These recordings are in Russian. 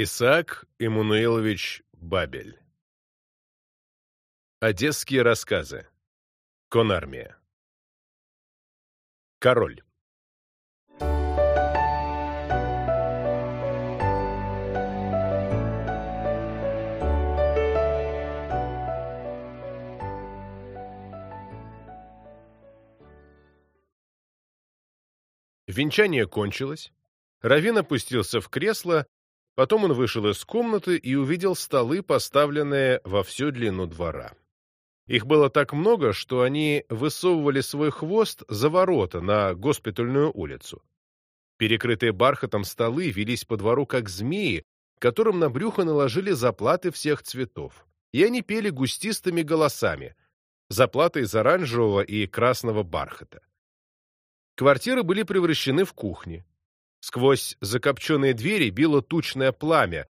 Исаак Иммануилович Бабель. Одесские рассказы. Конармия. Король. Венчание кончилось. Равин опустился в кресло, потом он вышел из комнаты и увидел столы, поставленные во всю длину двора. Их было так много, что они высовывали свой хвост за ворота на госпитальную улицу. Перекрытые бархатом столы велись по двору, как змеи, которым на брюхо наложили заплаты всех цветов. И они пели густистыми голосами, заплаты из оранжевого и красного бархата. Квартиры были превращены в кухни. Сквозь закопченные двери било тучное пламя,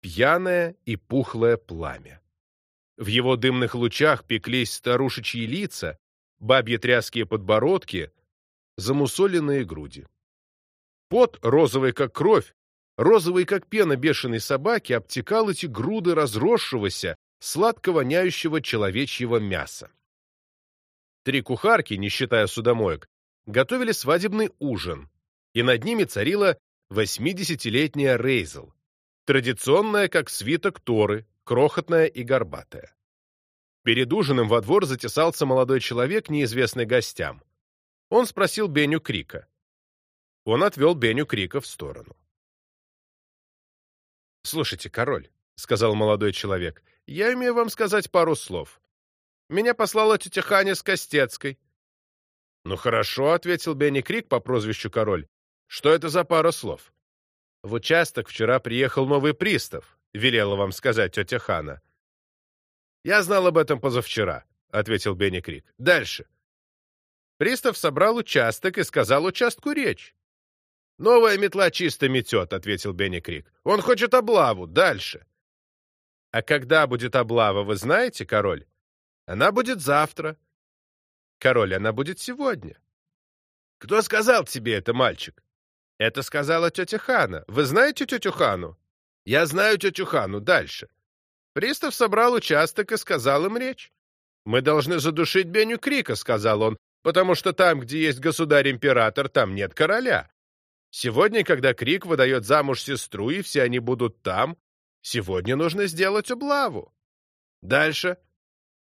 пьяное и пухлое пламя. В его дымных лучах пеклись старушечьи лица, бабьи тряские подбородки, замусоленные груди. Пот, розовый как кровь, розовый как пена бешеной собаки, обтекал эти груды разросшегося, сладко воняющего человечьего мяса. Три кухарки, не считая судомоек, готовили свадебный ужин, и над ними царила восьмидесятилетняя Рейзел, традиционная, как свиток Торы, крохотная и горбатая. Перед ужином во двор затесался молодой человек, неизвестный гостям. Он спросил Беню Крика. Он отвел Беню Крика в сторону. «Слушайте, король», — сказал молодой человек, — «я имею вам сказать пару слов. Меня послала тетя Ханя с Костецкой. «Ну хорошо», — ответил Бенни Крик по прозвищу Король. «Что это за пара слов?» «В участок вчера приехал новый пристав», — велела вам сказать тетя Хана. «Я знал об этом позавчера», — ответил Бенни Крик. «Дальше». Пристав собрал участок и сказал участку речь. «Новая метла чисто метет», — ответил Бенни Крик. «Он хочет облаву. Дальше». «А когда будет облава, вы знаете, король?» «Она будет завтра», Король, она будет сегодня. Кто сказал тебе это, мальчик? Это сказала тетя Хана. Вы знаете тетю Хану? Я знаю тетю Хану. Дальше. Пристав собрал участок и сказал им речь. Мы должны задушить Беню Крика, сказал он, потому что там, где есть государь-император, там нет короля. Сегодня, когда Крик выдает замуж сестру, и все они будут там, сегодня нужно сделать облаву. Дальше.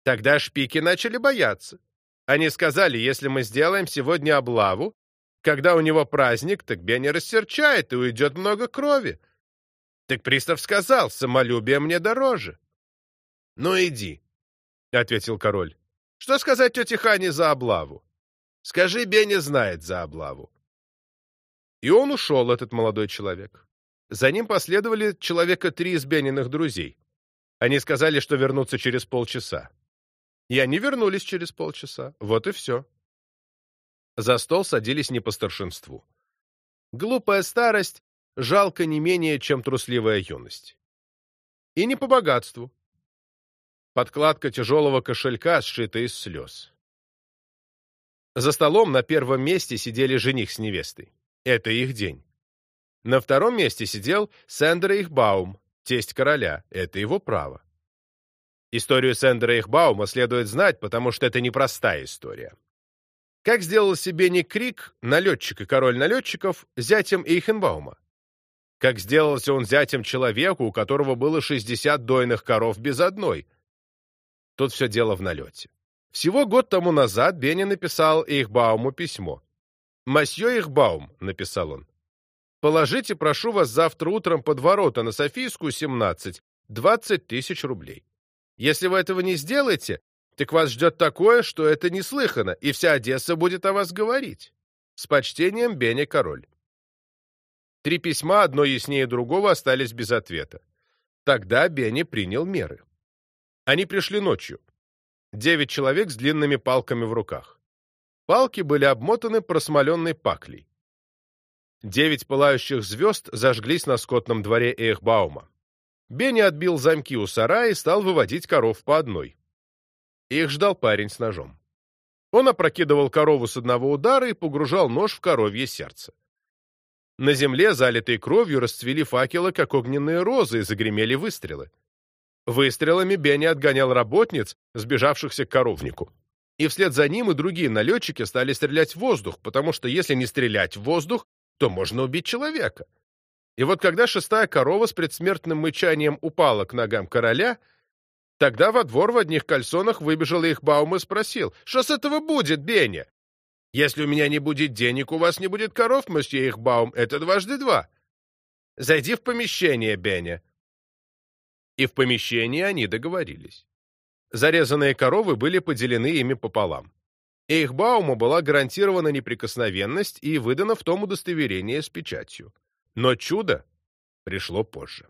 Тогда шпики начали бояться. Они сказали, если мы сделаем сегодня облаву, когда у него праздник, так Бенни рассерчает, и уйдет много крови. Так пристав сказал, самолюбие мне дороже. — Ну, иди, — ответил король. — Что сказать тете Хане за облаву? Скажи, Бенни знает за облаву. И он ушел, этот молодой человек. За ним последовали человека три из Бениных друзей. Они сказали, что вернутся через полчаса. И они вернулись через полчаса. Вот и все. За стол садились не по старшинству. Глупая старость жалко не менее, чем трусливая юность. И не по богатству. Подкладка тяжелого кошелька сшита из слез. За столом на первом месте сидели жених с невестой. Это их день. На втором месте сидел Сендер Ихбаум, тесть короля. Это его право. Историю Сендера Ихбаума следует знать, потому что это непростая история. Как сделал себе Ник Крик, налетчик и король налетчиков, зятем Эйхенбаума? Как сделался он зятем человеку, у которого было 60 дойных коров без одной? Тут все дело в налете. Всего год тому назад Бенни написал Эйхбауму письмо. «Масье Эйхбаум», — написал он, — «положите, прошу вас, завтра утром под ворота на Софийскую, 17, 20 тысяч рублей». Если вы этого не сделаете, так вас ждет такое, что это неслыханно, и вся Одесса будет о вас говорить. С почтением, Беня Король. Три письма, одно яснее другого, остались без ответа. Тогда Бенни принял меры. Они пришли ночью. Девять человек с длинными палками в руках. Палки были обмотаны просмоленной паклей. Девять пылающих звезд зажглись на скотном дворе Эхбаума. Бенни отбил замки у сарая и стал выводить коров по одной. Их ждал парень с ножом. Он опрокидывал корову с одного удара и погружал нож в коровье сердце. На земле, залитой кровью, расцвели факелы, как огненные розы, и загремели выстрелы. Выстрелами Бенни отгонял работниц, сбежавшихся к коровнику. И вслед за ним и другие налетчики стали стрелять в воздух, потому что если не стрелять в воздух, то можно убить человека. И вот когда шестая корова с предсмертным мычанием упала к ногам короля, тогда во двор в одних кальсонах выбежал их Баум и спросил, «Что с этого будет, Беня? Если у меня не будет денег, у вас не будет коров, мосье Ихбаум, это дважды два. Зайди в помещение, Беня». И в помещении они договорились. Зарезанные коровы были поделены ими пополам. Эйхбауму была гарантирована неприкосновенность и выдано в том удостоверение с печатью. Но чудо пришло позже.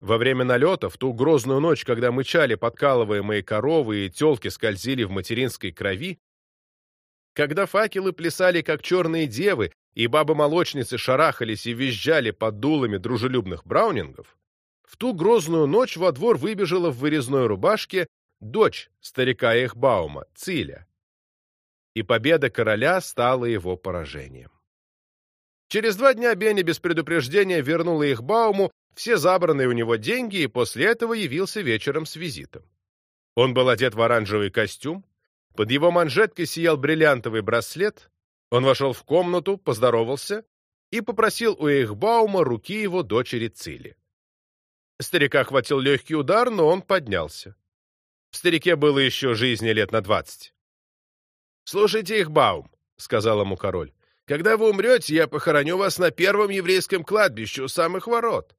Во время налета, в ту грозную ночь, когда мычали подкалываемые коровы и телки скользили в материнской крови, когда факелы плясали, как черные девы, и бабы-молочницы шарахались и визжали под дулами дружелюбных браунингов, в ту грозную ночь во двор выбежала в вырезной рубашке дочь старика Эхбаума, Циля. И победа короля стала его поражением. Через два дня Бенни без предупреждения вернул Эхбауму все забранные у него деньги и после этого явился вечером с визитом. Он был одет в оранжевый костюм, под его манжеткой сиял бриллиантовый браслет, он вошел в комнату, поздоровался и попросил у Эхбаума руки его дочери Цили. Старика хватил легкий удар, но он поднялся. В старике было еще жизни лет на двадцать. «Слушайте их, Баум», — сказал ему король. «Когда вы умрете, я похороню вас на первом еврейском кладбище у самых ворот.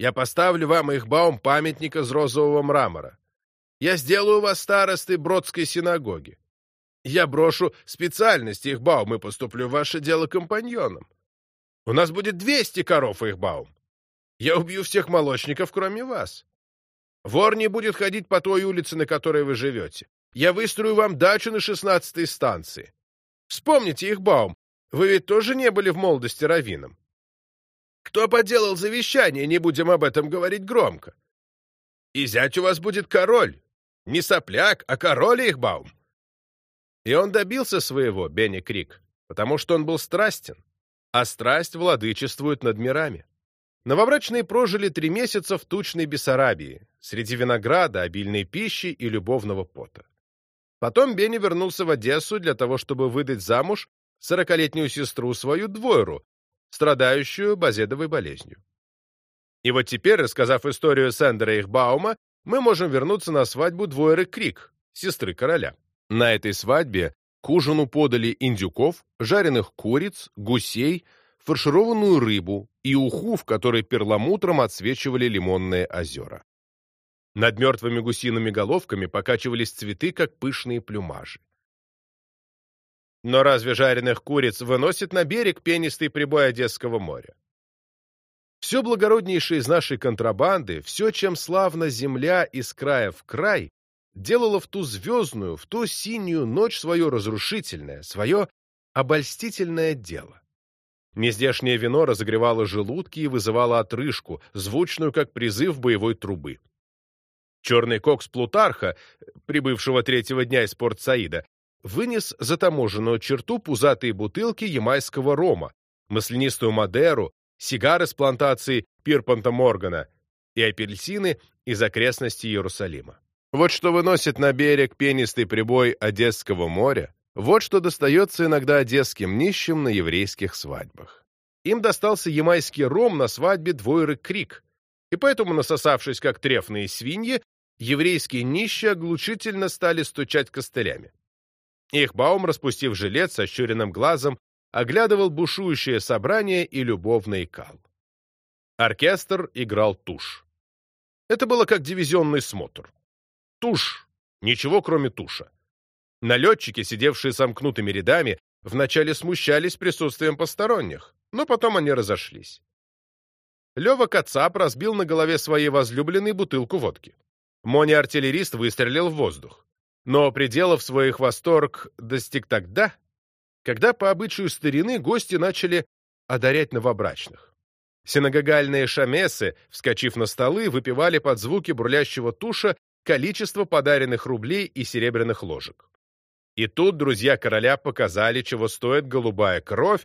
Я поставлю вам их, Баум, памятник из розового мрамора. Я сделаю вас старостой Бродской синагоги. Я брошу специальность их, Баум, и поступлю в ваше дело компаньоном. У нас будет двести коров, их, Баум. Я убью всех молочников, кроме вас. Вор не будет ходить по той улице, на которой вы живете. Я выстрою вам дачу на шестнадцатой станции. Вспомните их, Баум, вы ведь тоже не были в молодости раввином. Кто поделал завещание, не будем об этом говорить громко. И зять у вас будет король. Не сопляк, а король их, Баум. И он добился своего, Бенни Крик, потому что он был страстен, а страсть владычествует над мирами. Новобрачные прожили три месяца в тучной Бессарабии, среди винограда, обильной пищи и любовного пота. Потом Бенни вернулся в Одессу для того, чтобы выдать замуж сорокалетнюю сестру свою Двойру, страдающую базедовой болезнью. И вот теперь, рассказав историю Сендера Ихбаума, мы можем вернуться на свадьбу Двойры Крик, сестры короля. На этой свадьбе к ужину подали индюков, жареных куриц, гусей, фаршированную рыбу и уху, в которой перламутром отсвечивали лимонные озера. Над мертвыми гусиными головками покачивались цветы, как пышные плюмажи. Но разве жареных куриц выносит на берег пенистый прибой Одесского моря? Все благороднейшее из нашей контрабанды, все, чем славна земля из края в край, делало в ту звездную, в ту синюю ночь свое разрушительное, свое обольстительное дело. Нездешнее вино разогревало желудки и вызывало отрыжку, звучную, как призыв боевой трубы. Черный кокс Плутарха, прибывшего третьего дня из Порт-Саида, вынес за таможенную черту пузатые бутылки ямайского рома, маслянистую Мадеру, сигары с плантации Пирпанта Моргана и апельсины из окрестностей Иерусалима. Вот что выносит на берег пенистый прибой Одесского моря, вот что достается иногда одесским нищим на еврейских свадьбах. Им достался ямайский ром на свадьбе Двойры Крик, и поэтому, насосавшись как трефные свиньи, еврейские нищие оглушительно стали стучать костылями. Их Баум, распустив жилет со щуренным глазом, оглядывал бушующее собрание и любовный кал. Оркестр играл тушь. Это было как дивизионный смотр. Тушь, ничего кроме туша. Налетчики, сидевшие сомкнутыми рядами, вначале смущались присутствием посторонних, но потом они разошлись. Лева Кацап разбил на голове своей возлюбленной бутылку водки. Мони-артиллерист выстрелил в воздух. Но пределов своих восторг достиг тогда, когда по обычаю старины гости начали одарять новобрачных. Синагогальные шамесы, вскочив на столы, выпивали под звуки бурлящего туша количество подаренных рублей и серебряных ложек. И тут друзья короля показали, чего стоит голубая кровь,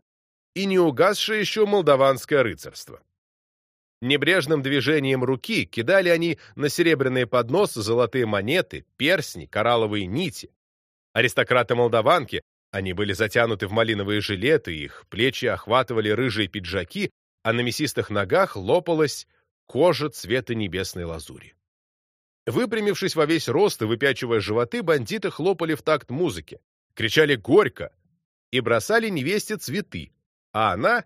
и не угасшее еще молдаванское рыцарство. Небрежным движением руки кидали они на серебряные подносы золотые монеты, персни, коралловые нити. Аристократы-молдаванки, они были затянуты в малиновые жилеты, их плечи охватывали рыжие пиджаки, а на мясистых ногах лопалась кожа цвета небесной лазури. Выпрямившись во весь рост и выпячивая животы, бандиты хлопали в такт музыки, кричали «Горько!» и бросали невесте цветы, а она,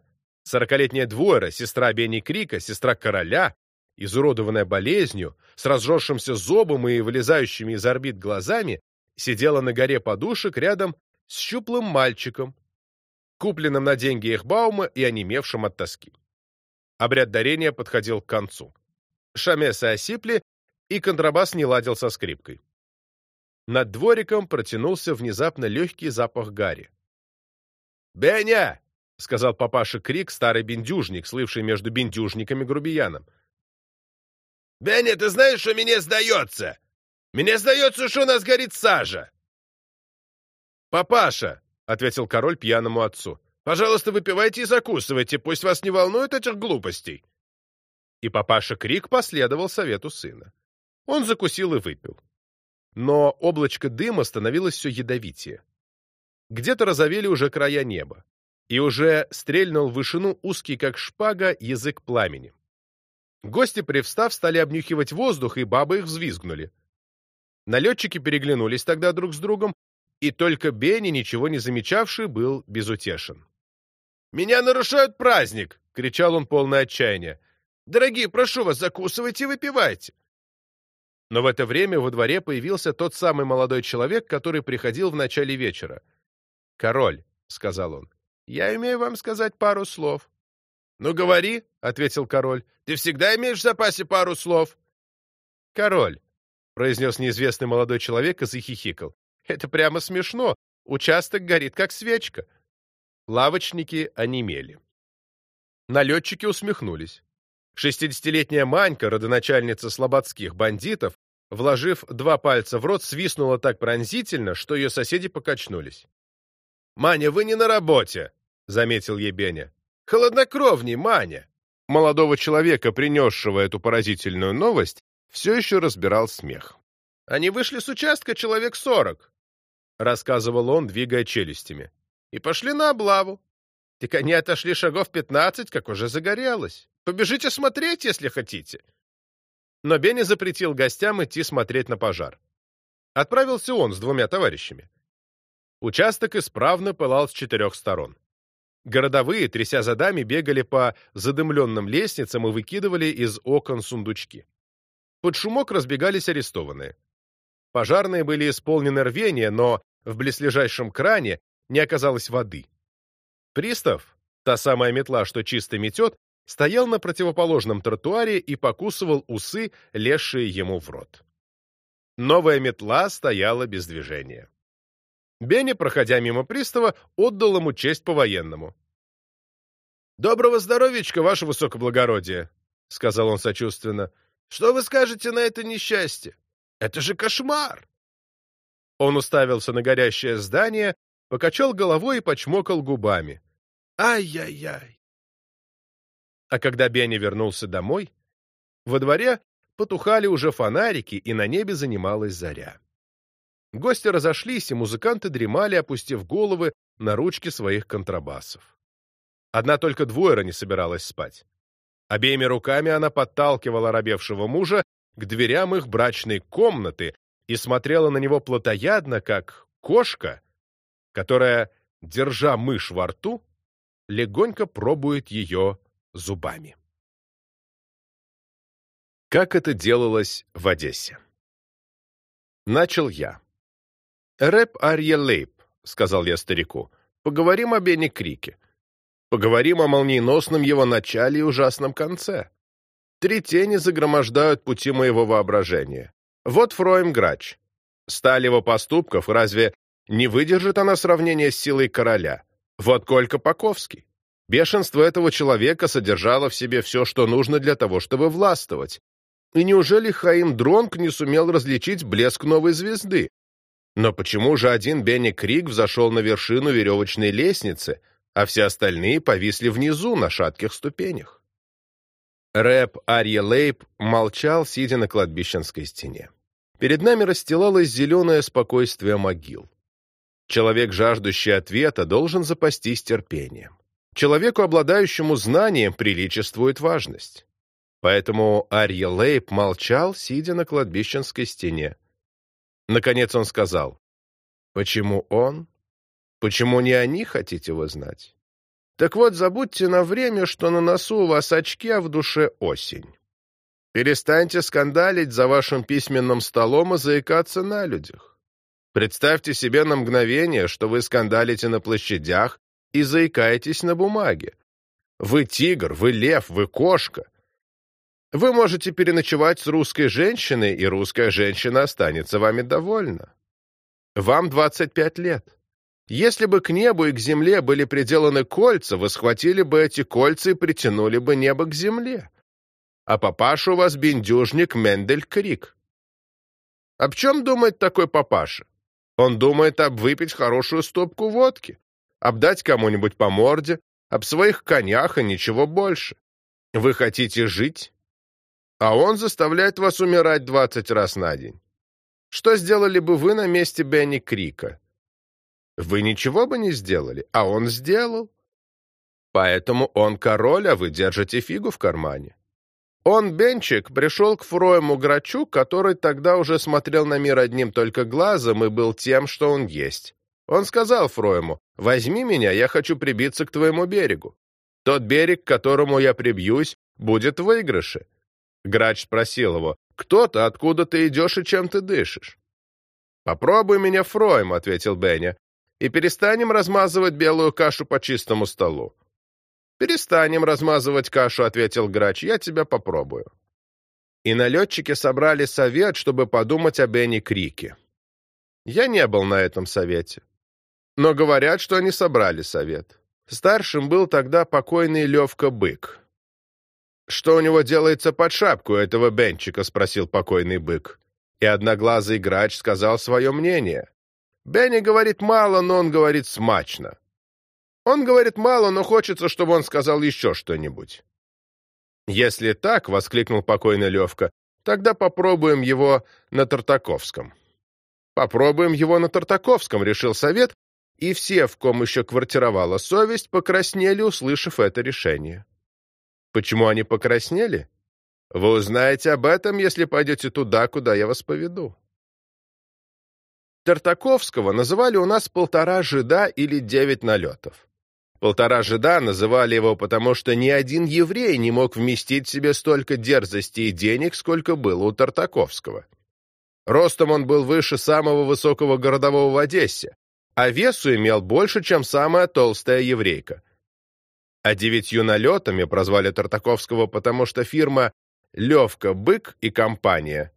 сорокалетняя двойра, сестра Бенни Крика, сестра короля, изуродованная болезнью, с разжевшимся зобом и вылезающими из орбит глазами, сидела на горе подушек рядом с щуплым мальчиком, купленным на деньги Эхбаума и онемевшим от тоски. Обряд дарения подходил к концу. Шамесы осипли, и контрабас не ладил со скрипкой. Над двориком протянулся внезапно легкий запах гари. «Беня!» — сказал папаша Крик, старый бендюжник, слывший между бендюжниками грубияном. «Беня, ты знаешь, что мне сдается? Мне сдается, что у нас горит сажа!» «Папаша!» — ответил король пьяному отцу. «Пожалуйста, выпивайте и закусывайте, пусть вас не волнует этих глупостей!» И папаша Крик последовал совету сына. Он закусил и выпил. Но облачко дыма становилось все ядовитее. Где-то разовели уже края неба, и уже стрельнул в вышину узкий, как шпага, язык пламени. Гости, привстав, стали обнюхивать воздух, и бабы их взвизгнули. Налетчики переглянулись тогда друг с другом, и только Бенни, ничего не замечавший, был безутешен. «Меня нарушают праздник!» — кричал он полное отчаяния. «Дорогие, прошу вас, закусывайте и выпивайте!» Но в это время во дворе появился тот самый молодой человек, который приходил в начале вечера. «Король», — сказал он, — «я имею вам сказать пару слов». «Ну, говори», — ответил король, — «ты всегда имеешь в запасе пару слов». «Король», — произнес неизвестный молодой человек и захихикал, — «это прямо смешно. Участок горит, как свечка». Лавочники онемели. Налетчики усмехнулись. Шестидесятилетняя Манька, родоначальница слободских бандитов, вложив два пальца в рот, свистнула так пронзительно, что ее соседи покачнулись. «Маня, вы не на работе!» — заметил ей Беня. «Холоднокровней, Маня!» Молодого человека, принесшего эту поразительную новость, все еще разбирал смех. «Они вышли с участка человек сорок», — рассказывал он, двигая челюстями, — «и пошли на облаву. Так они отошли шагов пятнадцать, как уже загорелось. Побежите смотреть, если хотите». Но Бенни запретил гостям идти смотреть на пожар. Отправился он с двумя товарищами. Участок исправно пылал с четырех сторон. Городовые, тряся задами, бегали по задымленным лестницам и выкидывали из окон сундучки. Под шумок разбегались арестованные. Пожарные были исполнены рвения, но в близлежащем кране не оказалось воды. Пристав, та самая метла, что чисто метет, стоял на противоположном тротуаре и покусывал усы, лезшие ему в рот. Новая метла стояла без движения. Бенни, проходя мимо пристава, отдал ему честь по-военному. «Доброго здоровичка, ваше высокоблагородие!» — сказал он сочувственно. «Что вы скажете на это несчастье? Это же кошмар!» Он уставился на горящее здание, покачал головой и почмокал губами. «Ай-яй-яй!» А когда Бенни вернулся домой, во дворе потухали уже фонарики, и на небе занималась заря. Гости разошлись, и музыканты дремали, опустив головы на ручки своих контрабасов. Одна только двойра не собиралась спать. Обеими руками она подталкивала робевшего мужа к дверям их брачной комнаты и смотрела на него плотоядно, как кошка, которая, держа мышь во рту, легонько пробует ее зубами. Как это делалось в Одессе? Начал я. «Рэп Арье Лейб», — сказал я старику, — «поговорим о Бене Крике. Поговорим о молниеносном его начале и ужасном конце. Три тени загромождают пути моего воображения. Вот Фроем Грач. Сталь его поступков, разве не выдержит она сравнения с силой короля? Вот Колька Паковский. Бешенство этого человека содержало в себе все, что нужно для того, чтобы властвовать. И неужели Хаим Дронг не сумел различить блеск новой звезды? Но почему же один Бенни Крик взошел на вершину веревочной лестницы, а все остальные повисли внизу на шатких ступенях. Рэп Арья Лейб молчал, сидя на кладбищенской стене. Перед нами расстилалось зеленое спокойствие могил. Человек, жаждущий ответа, должен запастись терпением. Человеку, обладающему знанием, приличествует важность. Поэтому Арья Лейб молчал, сидя на кладбищенской стене. Наконец он сказал, «Почему он? Почему не они, хотите вы знать? Так вот, забудьте на время, что на носу у вас очки, а в душе осень. Перестаньте скандалить за вашим письменным столом и заикаться на людях. Представьте себе на мгновение, что вы скандалите на площадях и заикаетесь на бумаге. Вы тигр, вы лев, вы кошка. Вы можете переночевать с русской женщиной, и русская женщина останется вами довольна. Вам 25 лет. Если бы к небу и к земле были приделаны кольца, вы схватили бы эти кольца и притянули бы небо к земле. А папаша у вас бендюжник Мендель Крик. Об чем думает такой папаша? Он думает об выпить хорошую стопку водки, обдать кому-нибудь по морде, об своих конях и ничего больше. Вы хотите жить? А он заставляет вас умирать двадцать раз на день. Что сделали бы вы на месте Бенни Крика? Вы ничего бы не сделали, а он сделал. Поэтому он король, а вы держите фигу в кармане. Он, Бенчик, пришел к Фроему Грачу, который тогда уже смотрел на мир одним только глазом и был тем, что он есть. Он сказал Фроему, «Возьми меня, я хочу прибиться к твоему берегу. Тот берег, к которому я прибьюсь, будет в выигрыше. Грач спросил его, «Кто ты, откуда ты идешь и чем ты дышишь?» «Попробуй меня, Фройм», — ответил Бенни, «и перестанем размазывать белую кашу по чистому столу». «Перестанем размазывать кашу», — ответил Грач, «я тебя попробую». И налетчики собрали совет, чтобы подумать о Бенни Крике. Я не был на этом совете. Но говорят, что они собрали совет. Старшим был тогда покойный Левка Бык. «Что у него делается под шапку этого Бенчика?» — спросил покойный бык. И одноглазый грач сказал свое мнение. «Бенни говорит мало, но он говорит смачно. Он говорит мало, но хочется, чтобы он сказал еще что-нибудь». «Если так», — воскликнул покойный Левка, — «тогда попробуем его на Тартаковском». «Попробуем его на Тартаковском», — решил совет, и все, в ком еще квартировала совесть, покраснели, услышав это решение. Почему они покраснели? Вы узнаете об этом, если пойдете туда, куда я вас поведу. Тартаковского называли у нас полтора жида или девять налетов. Полтора жида называли его, потому что ни один еврей не мог вместить в себе столько дерзости и денег, сколько было у Тартаковского. Ростом он был выше самого высокого городового в Одессе, а весу имел больше, чем самая толстая еврейка а девятью налетами прозвали Тартаковского, потому что фирма «Левка, Бык и компания»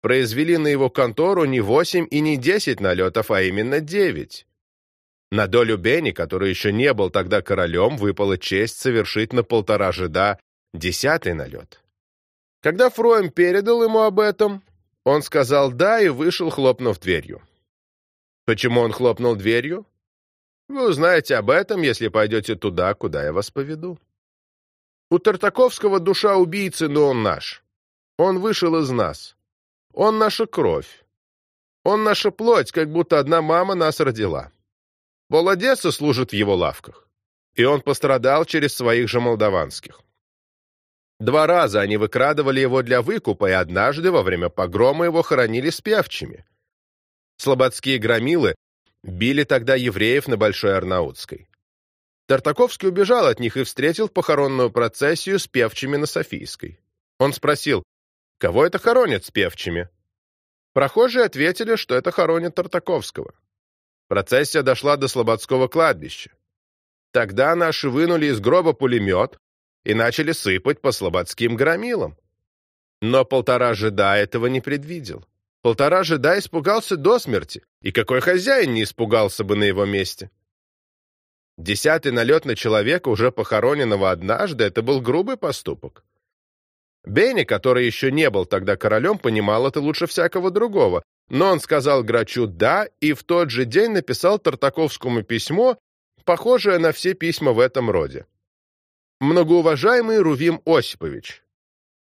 произвели на его контору не восемь и не десять налетов, а именно девять. На долю Бенни, который еще не был тогда королем, выпала честь совершить на полтора жида десятый налет. Когда Фроем передал ему об этом, он сказал «да» и вышел, хлопнув дверью. Почему он хлопнул дверью? Вы узнаете об этом, если пойдете туда, куда я вас поведу. У Тартаковского душа убийцы, но он наш. Он вышел из нас. Он наша кровь. Он наша плоть, как будто одна мама нас родила. Пол служит в его лавках. И он пострадал через своих же молдаванских. Два раза они выкрадывали его для выкупа, и однажды во время погрома его хоронили с певчими. Слободские громилы Били тогда евреев на Большой Арнаутской. Тартаковский убежал от них и встретил похоронную процессию с певчими на Софийской. Он спросил, кого это хоронят с певчими? Прохожие ответили, что это хоронят Тартаковского. Процессия дошла до Слободского кладбища. Тогда наши вынули из гроба пулемет и начали сыпать по слободским громилам. Но полтора жида этого не предвидел. Полтора жида испугался до смерти, и какой хозяин не испугался бы на его месте? Десятый налет на человека, уже похороненного однажды, это был грубый поступок. Бенни, который еще не был тогда королем, понимал это лучше всякого другого, но он сказал Грачу «да» и в тот же день написал Тартаковскому письмо, похожее на все письма в этом роде. Многоуважаемый Рувим Осипович,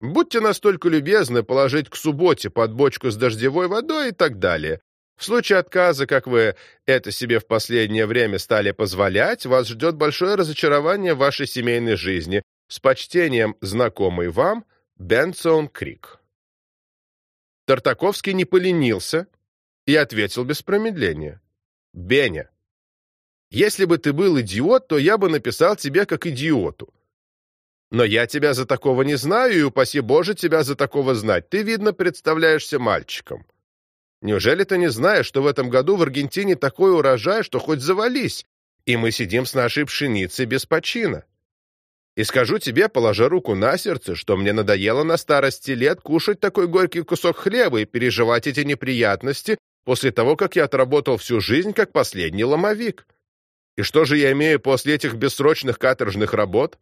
будьте настолько любезны положить к субботе под бочку с дождевой водой и так далее. В случае отказа, как вы это себе в последнее время стали позволять, вас ждет большое разочарование в вашей семейной жизни. С почтением, знакомый вам, Бенсон Крик. Тартаковский не поленился и ответил без промедления. «Беня, если бы ты был идиот, то я бы написал тебе как идиоту. Но я тебя за такого не знаю, и, упаси Боже, тебя за такого знать. Ты, видно, представляешься мальчиком. Неужели ты не знаешь, что в этом году в Аргентине такой урожай, что хоть завались, и мы сидим с нашей пшеницей без почина? И скажу тебе, положа руку на сердце, что мне надоело на старости лет кушать такой горький кусок хлеба и переживать эти неприятности после того, как я отработал всю жизнь как последний ломовик. И что же я имею после этих бессрочных каторжных работ?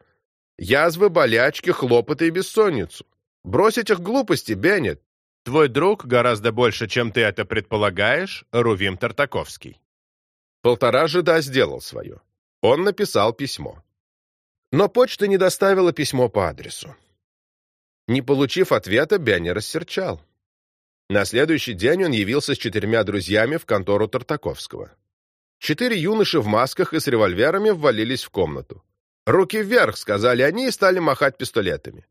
Язвы, болячки, хлопоты и бессонницу. Брось этих глупостей, Беннет. Твой друг гораздо больше, чем ты это предполагаешь, Рувим Тартаковский. Полтора жида сделал свое. Он написал письмо. Но почта не доставила письмо по адресу. Не получив ответа, Бенни рассерчал. На следующий день он явился с четырьмя друзьями в контору Тартаковского. Четыре юноши в масках и с револьверами ввалились в комнату. «Руки вверх!» — сказали они и стали махать пистолетами.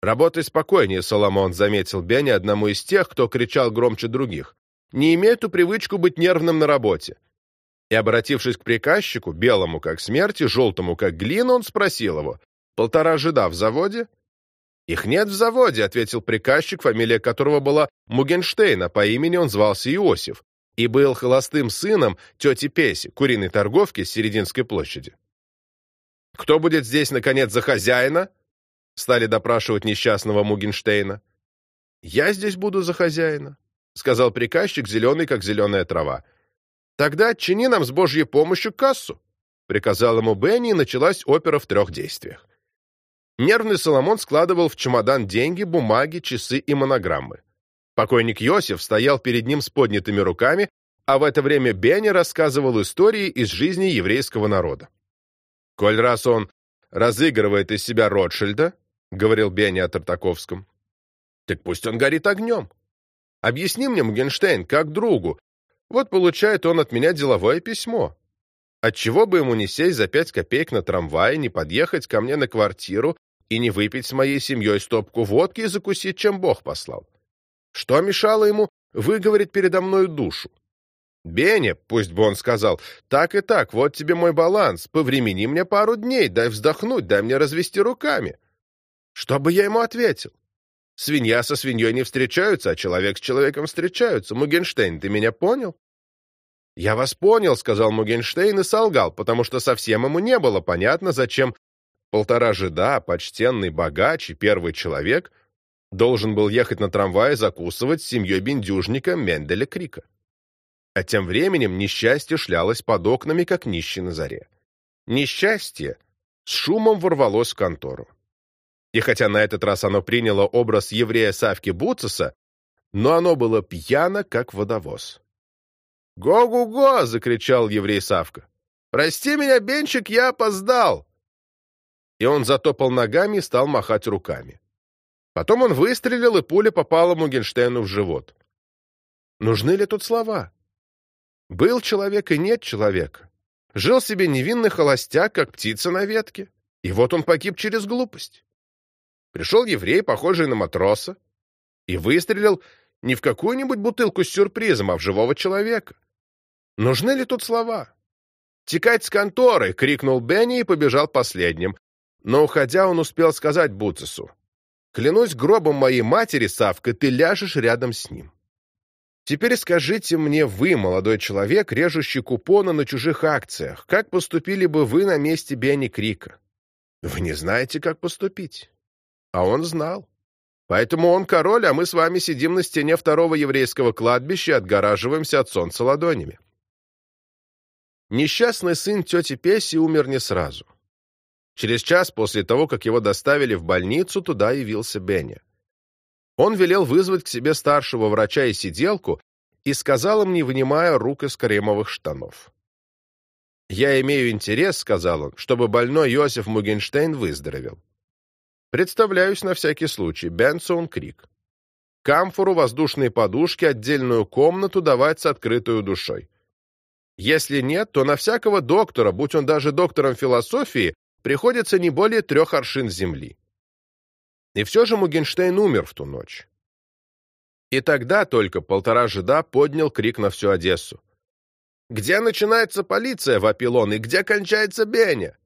«Работай спокойнее, Соломон», — заметил Бенни одному из тех, кто кричал громче других. «Не имей ту привычку быть нервным на работе». И, обратившись к приказчику, белому как смерть и желтому как глина, он спросил его, «Полтора жида в заводе?» «Их нет в заводе», — ответил приказчик, фамилия которого была Мугенштейна, по имени он звался Иосиф, и был холостым сыном тети Песи, куриной торговки с Серединской площади. «Кто будет здесь, наконец, за хозяина?» стали допрашивать несчастного Мугенштейна. «Я здесь буду за хозяина», — сказал приказчик, зеленый, как зеленая трава. «Тогда чини нам с Божьей помощью кассу», — приказал ему Бенни, и началась опера в трех действиях. Нервный Соломон складывал в чемодан деньги, бумаги, часы и монограммы. Покойник Йосиф стоял перед ним с поднятыми руками, а в это время Бенни рассказывал истории из жизни еврейского народа. Коль раз он разыгрывает из себя Ротшильда, — говорил Бенни о Тартаковском. «Так пусть он горит огнем. Объясни мне, Мугенштейн, как другу. Вот получает он от меня деловое письмо. Отчего бы ему не сесть за пять копеек на трамвае, не подъехать ко мне на квартиру и не выпить с моей семьей стопку водки и закусить, чем Бог послал? Что мешало ему выговорить передо мною душу? Бене, пусть бы он сказал, так и так, вот тебе мой баланс, повремени мне пару дней, дай вздохнуть, дай мне развести руками. Что бы я ему ответил? Свинья со свиньей не встречаются, а человек с человеком встречаются. Мугенштейн, ты меня понял? Я вас понял, сказал Мугенштейн и солгал, потому что совсем ему не было понятно, зачем полтора жида, почтенный богач первый человек должен был ехать на трамвае закусывать с семьей бендюжника Менделя Крика. А тем временем несчастье шлялось под окнами, как нищий на заре. Несчастье с шумом ворвалось в контору. И хотя на этот раз оно приняло образ еврея Савки Буцеса, но оно было пьяно, как водовоз. «Го-го-го!» — закричал еврей Савка. «Прости меня, Бенчик, я опоздал!» И он затопал ногами и стал махать руками. Потом он выстрелил, и пуля попала Мугенштейну в живот. Нужны ли тут слова? Был человек и нет человека. Жил себе невинный холостяк, как птица на ветке. И вот он погиб через глупость. Пришел еврей, похожий на матроса, и выстрелил не в какую-нибудь бутылку с сюрпризом, а в живого человека. Нужны ли тут слова? «Текать с конторы!» — крикнул Бенни и побежал последним. Но, уходя, он успел сказать Буцесу. «Клянусь гробом моей матери, Савка, ты ляжешь рядом с ним». Теперь скажите мне вы, молодой человек, режущий купоны на чужих акциях, как поступили бы вы на месте Бенни Крика? Вы не знаете, как поступить. А он знал. Поэтому он король, а мы с вами сидим на стене второго еврейского кладбища и отгораживаемся от солнца ладонями. Несчастный сын тети Песи умер не сразу. Через час после того, как его доставили в больницу, туда явился Бенни. Он велел вызвать к себе старшего врача и сиделку и сказал им, не вынимая рук из кремовых штанов. «Я имею интерес», — сказал он, — «чтобы больной Йосиф Мугенштейн выздоровел». Представляюсь на всякий случай. Бенсон Крик. Камфору, воздушные подушки, отдельную комнату давать с открытой душой. Если нет, то на всякого доктора, будь он даже доктором философии, приходится не более трех аршин земли. И все же Мугенштейн умер в ту ночь. И тогда только полтора жида поднял крик на всю Одессу. «Где начинается полиция?» — вопил он, «и где кончается Беня?»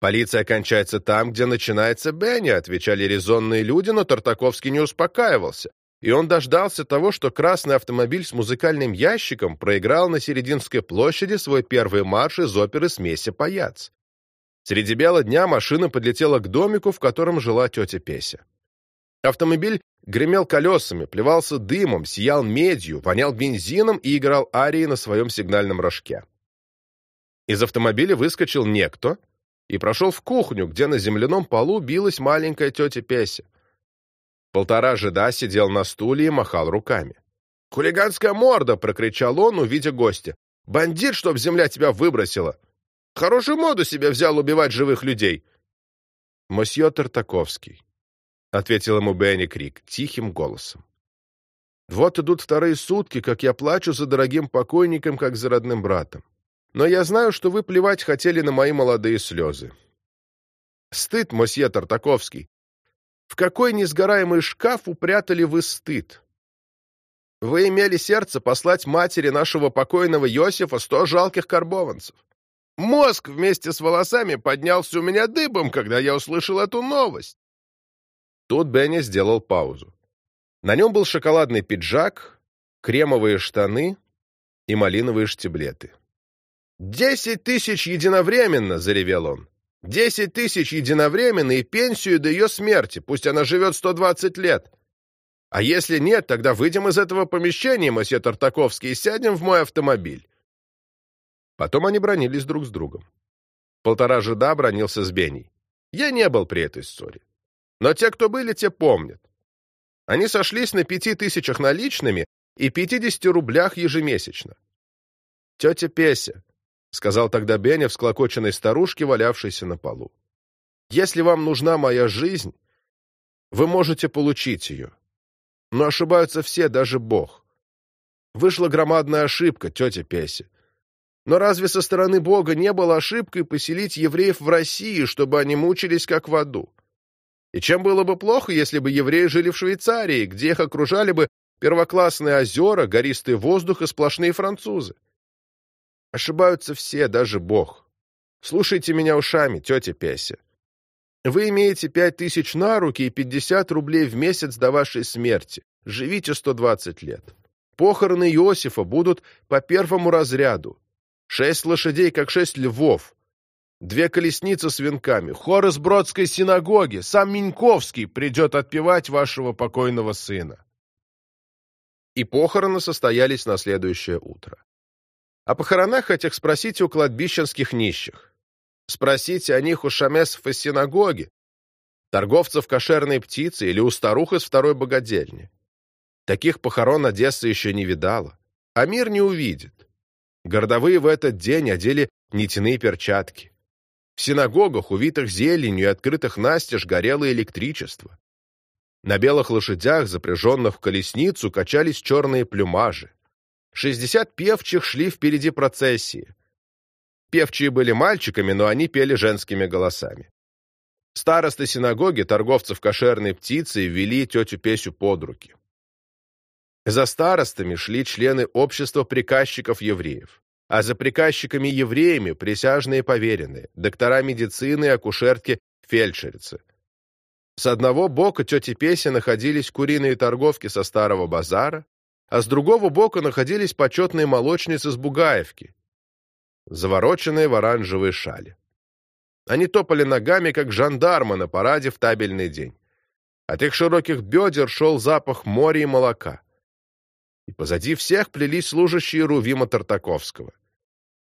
«Полиция кончается там, где начинается Беня», — отвечали резонные люди, но Тартаковский не успокаивался, и он дождался того, что красный автомобиль с музыкальным ящиком проиграл на Серединской площади свой первый марш из оперы «Смеси паяц». Среди бела дня машина подлетела к домику, в котором жила тетя Песя. Автомобиль гремел колесами, плевался дымом, сиял медью, вонял бензином и играл арии на своем сигнальном рожке. Из автомобиля выскочил некто и прошел в кухню, где на земляном полу билась маленькая тетя Песя. Полтора жида сидел на стуле и махал руками. «Хулиганская морда!» — прокричал он, увидя гостя. «Бандит, чтоб земля тебя выбросила! Хорошую моду себе взял убивать живых людей!» «Мосье Тартаковский», — ответил ему Бенни Крик тихим голосом. «Вот идут вторые сутки, как я плачу за дорогим покойником, как за родным братом. Но я знаю, что вы плевать хотели на мои молодые слезы. Стыд, мосье Тартаковский, в какой несгораемый шкаф упрятали вы стыд? Вы имели сердце послать матери нашего покойного Иосифа сто жалких карбованцев. Мозг вместе с волосами поднялся у меня дыбом, когда я услышал эту новость. Тут Бенни сделал паузу. На нем был шоколадный пиджак, кремовые штаны и малиновые штиблеты. «Десять тысяч единовременно!» — заревел он. Десять тысяч единовременно и пенсию до ее смерти, пусть она живет сто двадцать лет. А если нет, тогда выйдем из этого помещения, мосье Тартаковский, и сядем в мой автомобиль. Потом они бронились друг с другом. Полтора жида бронился с Беней. Я не был при этой ссоре. Но те, кто были, те помнят. Они сошлись на пяти тысячах наличными и пятидесяти рублях ежемесячно. Тетя Песя, — сказал тогда Беня всклокоченной старушке, валявшейся на полу. «Если вам нужна моя жизнь, вы можете получить ее. Но ошибаются все, даже Бог. Вышла громадная ошибка, тетя Песя. Но разве со стороны Бога не было ошибкой поселить евреев в России, чтобы они мучились как в аду? И чем было бы плохо, если бы евреи жили в Швейцарии, где их окружали бы первоклассные озера, гористый воздух и сплошные французы? Ошибаются все, даже Бог. Слушайте меня ушами, тетя Песя. Вы имеете пять тысяч на руки и пятьдесят рублей в месяц до вашей смерти. Живите сто двадцать лет. Похороны Иосифа будут по первому разряду. Шесть лошадей, как шесть львов. Две колесницы с венками. Хор из Бродской синагоги. Сам Миньковский придет отпевать вашего покойного сына. И похороны состоялись на следующее утро. О похоронах этих спросите у кладбищенских нищих. Спросите о них у шамесов из синагоги, торговцев кошерной птицы или у старух из второй богадельни. Таких похорон Одесса еще не видала, а мир не увидит. Городовые в этот день одели нитяные перчатки. В синагогах, увитых зеленью и открытых настежь, горело электричество. На белых лошадях, запряженных в колесницу, качались черные плюмажи. Шестьдесят певчих шли впереди процессии. Певчие были мальчиками, но они пели женскими голосами. Старосты синагоги, торговцев кошерной птицей, вели тетю Песю под руки. За старостами шли члены общества приказчиков-евреев, а за приказчиками-евреями присяжные поверенные, доктора медицины и акушерки-фельдшерицы. С одного бока тети Песи находились куриные торговки со старого базара, а с другого бока находились почетные молочницы с Бугаевки, завороченные в оранжевые шали. Они топали ногами, как жандармы на параде в табельный день. От их широких бедер шел запах моря и молока. И позади всех плелись служащие Рувима Тартаковского.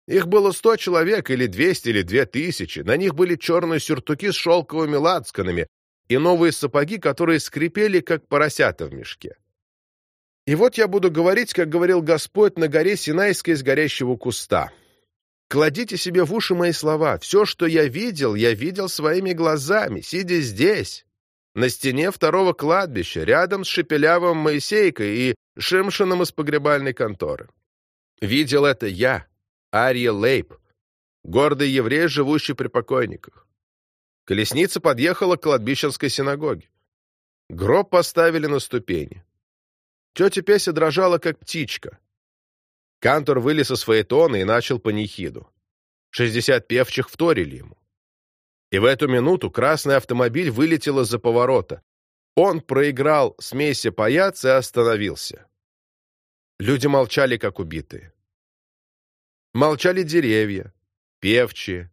Их было сто человек, или двести, или две тысячи. На них были черные сюртуки с шелковыми лацканами и новые сапоги, которые скрипели, как поросята в мешке. И вот я буду говорить, как говорил Господь на горе Синайской из горящего куста. Кладите себе в уши мои слова. Все, что я видел, я видел своими глазами, сидя здесь, на стене второго кладбища, рядом с Шепелявым Моисейкой и Шимшином из погребальной конторы. Видел это я, Ария Лейб, гордый еврей, живущий при покойниках. Колесница подъехала к кладбищенской синагоге. Гроб поставили на ступени. Тетя Песя дрожала, как птичка. Кантор вылез из фаэтона и начал панихиду. Шестьдесят певчих вторили ему. И в эту минуту красный автомобиль вылетел из-за поворота. Он проиграл смеси паяц и остановился. Люди молчали, как убитые. Молчали деревья, певчие,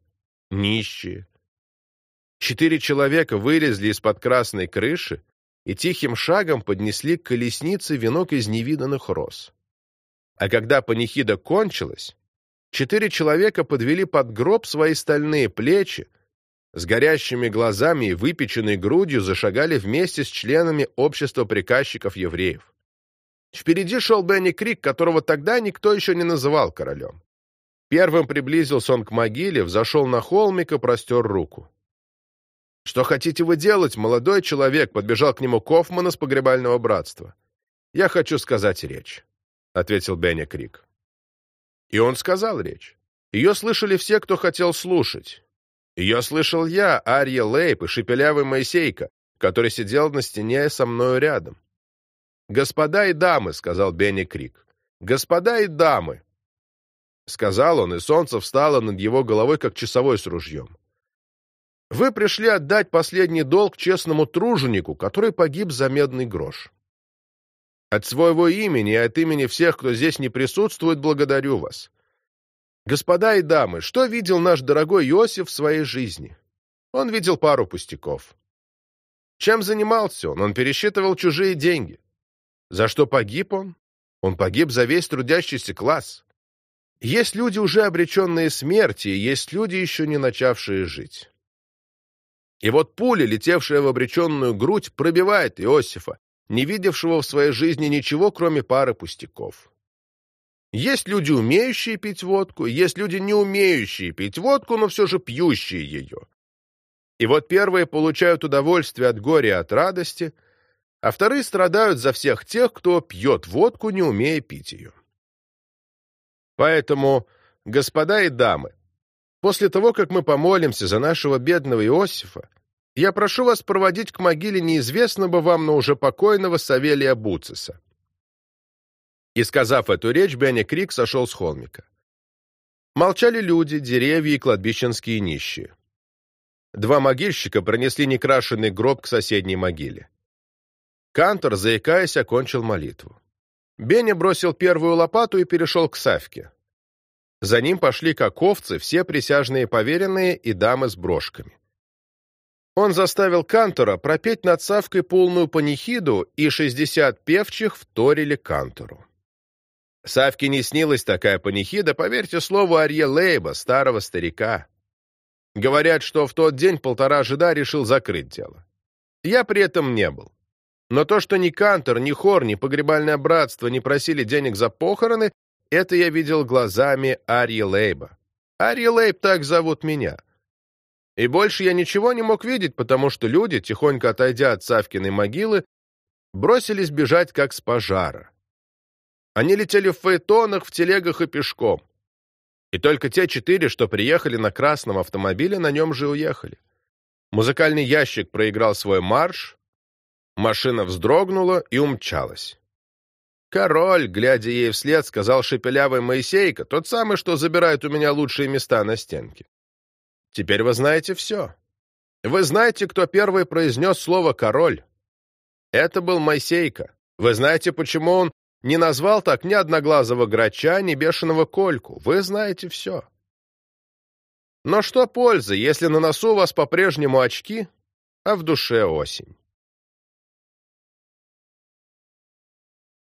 нищие. Четыре человека вылезли из-под красной крыши и тихим шагом поднесли к колеснице венок из невиданных роз. А когда панихида кончилась, четыре человека подвели под гроб свои стальные плечи, с горящими глазами и выпеченной грудью зашагали вместе с членами общества приказчиков евреев. Впереди шел Бенни Крик, которого тогда никто еще не называл королем. Первым приблизился он к могиле, взошел на холмик и простер руку. «Что хотите вы делать, молодой человек?» — подбежал к нему Кофман из погребального братства. «Я хочу сказать речь», — ответил Бенни Крик. И он сказал речь. Ее слышали все, кто хотел слушать. Ее слышал я, Арья Лейп и шепелявый Моисейка, который сидел на стене со мною рядом. «Господа и дамы», — сказал Бенни Крик, — «господа и дамы», — сказал он, и солнце встало над его головой, как часовой с ружьем. Вы пришли отдать последний долг честному труженику, который погиб за медный грош. От своего имени и от имени всех, кто здесь не присутствует, благодарю вас. Господа и дамы, что видел наш дорогой Иосиф в своей жизни? Он видел пару пустяков. Чем занимался он? Он пересчитывал чужие деньги. За что погиб он? Он погиб за весь трудящийся класс. Есть люди, уже обреченные смерти, и есть люди, еще не начавшие жить. И вот пуля, летевшая в обреченную грудь, пробивает Иосифа, не видевшего в своей жизни ничего, кроме пары пустяков. Есть люди, умеющие пить водку, есть люди, не умеющие пить водку, но все же пьющие ее. И вот первые получают удовольствие от горя и от радости, а вторые страдают за всех тех, кто пьет водку, не умея пить ее. Поэтому, господа и дамы, После того, как мы помолимся за нашего бедного Иосифа, я прошу вас проводить к могиле неизвестного вам, но уже покойного Савелия Буциса». И, сказав эту речь, Бенни Крик сошел с холмика. Молчали люди, деревья и кладбищенские нищие. Два могильщика пронесли некрашенный гроб к соседней могиле. Кантор, заикаясь, окончил молитву. Бенни бросил первую лопату и перешел к Савке. За ним пошли как овцы все присяжные поверенные и дамы с брошками. Он заставил Кантора пропеть над Савкой полную панихиду, и шестьдесят певчих вторили Кантору. Савке не снилась такая панихида, поверьте слову Арье Лейба, старого старика. Говорят, что в тот день полтора жида решил закрыть дело. Я при этом не был. Но то, что ни Кантор, ни хор, ни погребальное братство не просили денег за похороны, это я видел глазами Арьи Лейба. Арьи Лейб так зовут меня. И больше я ничего не мог видеть, потому что люди, тихонько отойдя от Савкиной могилы, бросились бежать как с пожара. Они летели в фаэтонах, в телегах и пешком. И только те четыре, что приехали на красном автомобиле, на нем же уехали. Музыкальный ящик проиграл свой марш, машина вздрогнула и умчалась. Король, глядя ей вслед, сказал шепелявый Моисейка, тот самый, что забирает у меня лучшие места на стенке. Теперь вы знаете все. Вы знаете, кто первый произнес слово «король». Это был Моисейка. Вы знаете, почему он не назвал так ни одноглазого грача, ни бешеного кольку. Вы знаете все. Но что пользы, если на носу у вас по-прежнему очки, а в душе осень?